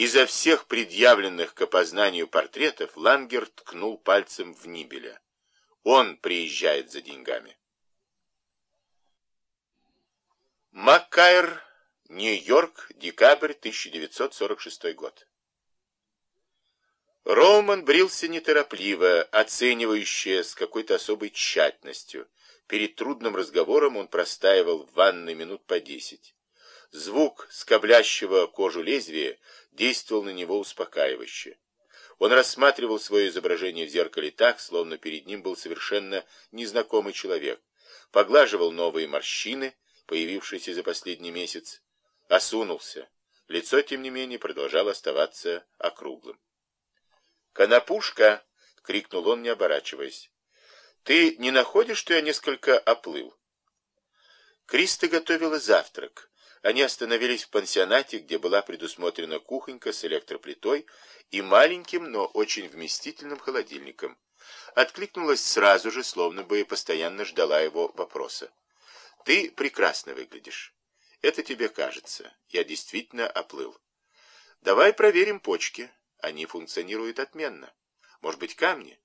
Изо всех предъявленных к опознанию портретов Лангер ткнул пальцем в Нибеля. Он приезжает за деньгами. Маккайр, Нью-Йорк, декабрь 1946 год. Роуман брился неторопливо, оценивающе, с какой-то особой тщательностью. Перед трудным разговором он простаивал в ванной минут по десять. Звук скоблящего кожу лезвия действовал на него успокаивающе. Он рассматривал свое изображение в зеркале так, словно перед ним был совершенно незнакомый человек. Поглаживал новые морщины, появившиеся за последний месяц. Осунулся. Лицо, тем не менее, продолжало оставаться округлым. «Конопушка!» — крикнул он, не оборачиваясь. «Ты не находишь, что я несколько оплыл?» Криста готовила завтрак. Они остановились в пансионате, где была предусмотрена кухонька с электроплитой и маленьким, но очень вместительным холодильником. Откликнулась сразу же, словно бы и постоянно ждала его вопроса. «Ты прекрасно выглядишь. Это тебе кажется. Я действительно оплыл. Давай проверим почки. Они функционируют отменно. Может быть, камни?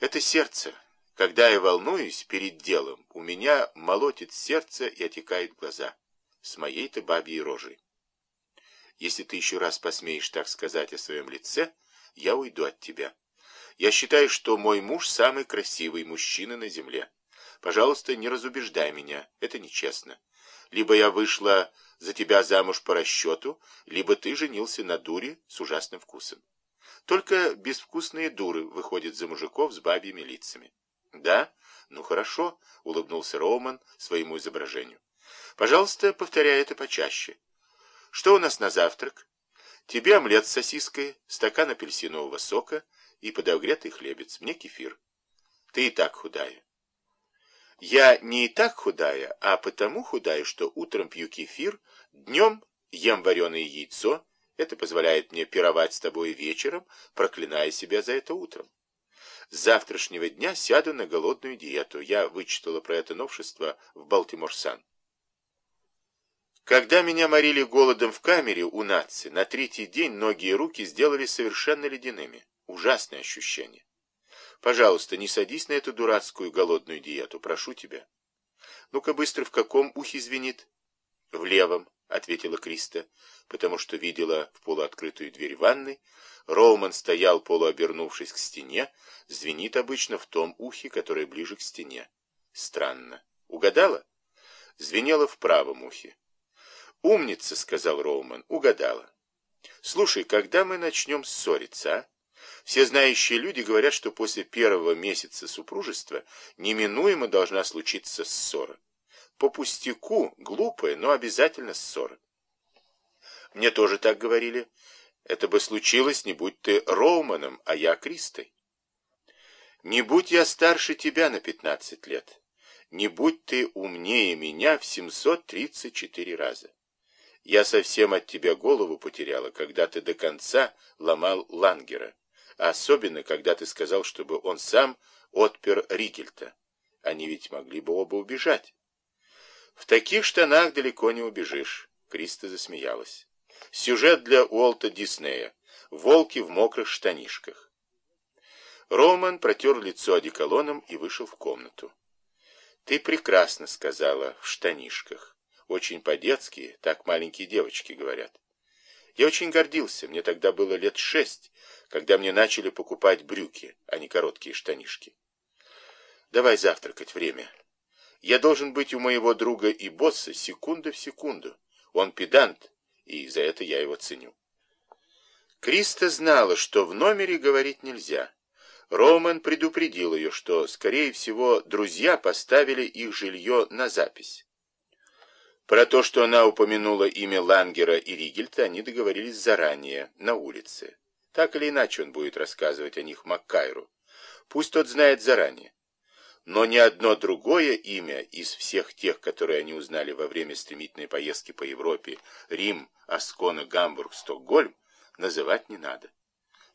Это сердце. Когда я волнуюсь перед делом, у меня молотит сердце и отекают глаза с моей-то бабьей рожей. Если ты еще раз посмеешь так сказать о своем лице, я уйду от тебя. Я считаю, что мой муж самый красивый мужчина на земле. Пожалуйста, не разубеждай меня, это нечестно. Либо я вышла за тебя замуж по расчету, либо ты женился на дуре с ужасным вкусом. Только безвкусные дуры выходят за мужиков с бабьими лицами. Да? Ну хорошо, улыбнулся Роуман своему изображению. Пожалуйста, повторяй это почаще. Что у нас на завтрак? Тебе омлет с сосиской, стакан апельсинового сока и подогретый хлебец. Мне кефир. Ты и так худая. Я не и так худая, а потому худая, что утром пью кефир, днем ем вареное яйцо. Это позволяет мне пировать с тобой вечером, проклиная себя за это утром. С завтрашнего дня сяду на голодную диету. Я вычитала про это новшество в Балтимор-Сан. Когда меня морили голодом в камере у нации, на третий день ноги и руки сделали совершенно ледяными. Ужасное ощущение. Пожалуйста, не садись на эту дурацкую голодную диету, прошу тебя. Ну-ка быстро, в каком ухе звенит? В левом, ответила Криста, потому что видела в полуоткрытую дверь ванной. Роуман стоял, полуобернувшись к стене, звенит обычно в том ухе, которое ближе к стене. Странно. Угадала? Звенело в правом ухе. «Умница», — сказал Роуман, — «угадала». «Слушай, когда мы начнем ссориться, а? Все знающие люди говорят, что после первого месяца супружества неминуемо должна случиться ссора. По пустяку, глупая, но обязательно ссора. Мне тоже так говорили. Это бы случилось, не будь ты Роуманом, а я Кристой. Не будь я старше тебя на 15 лет. Не будь ты умнее меня в 734 раза. Я совсем от тебя голову потеряла, когда ты до конца ломал Лангера. Особенно, когда ты сказал, чтобы он сам отпер Ригельта. Они ведь могли бы оба убежать. В таких штанах далеко не убежишь. Криста засмеялась. Сюжет для Уолта Диснея. Волки в мокрых штанишках. Роман протер лицо одеколоном и вышел в комнату. «Ты прекрасно сказала, в штанишках. Очень по-детски, так маленькие девочки говорят. Я очень гордился, мне тогда было лет шесть, когда мне начали покупать брюки, а не короткие штанишки. Давай завтракать, время. Я должен быть у моего друга и босса секунда в секунду. Он педант, и за это я его ценю. Криста знала, что в номере говорить нельзя. Роман предупредил ее, что, скорее всего, друзья поставили их жилье на запись. Про то, что она упомянула имя Лангера и Ригельта, они договорились заранее, на улице. Так или иначе он будет рассказывать о них Маккайру. Пусть тот знает заранее. Но ни одно другое имя из всех тех, которые они узнали во время стремительной поездки по Европе, Рим, Аскона, Гамбург, Стокгольм, называть не надо.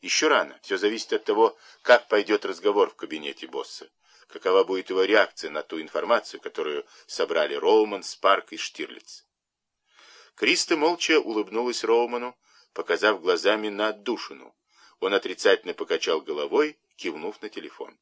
Еще рано. Все зависит от того, как пойдет разговор в кабинете босса какова будет его реакция на ту информацию, которую собрали Роуман, Спарк и Штирлиц. Криста молча улыбнулась Роуману, показав глазами на отдушину. Он отрицательно покачал головой, кивнув на телефон.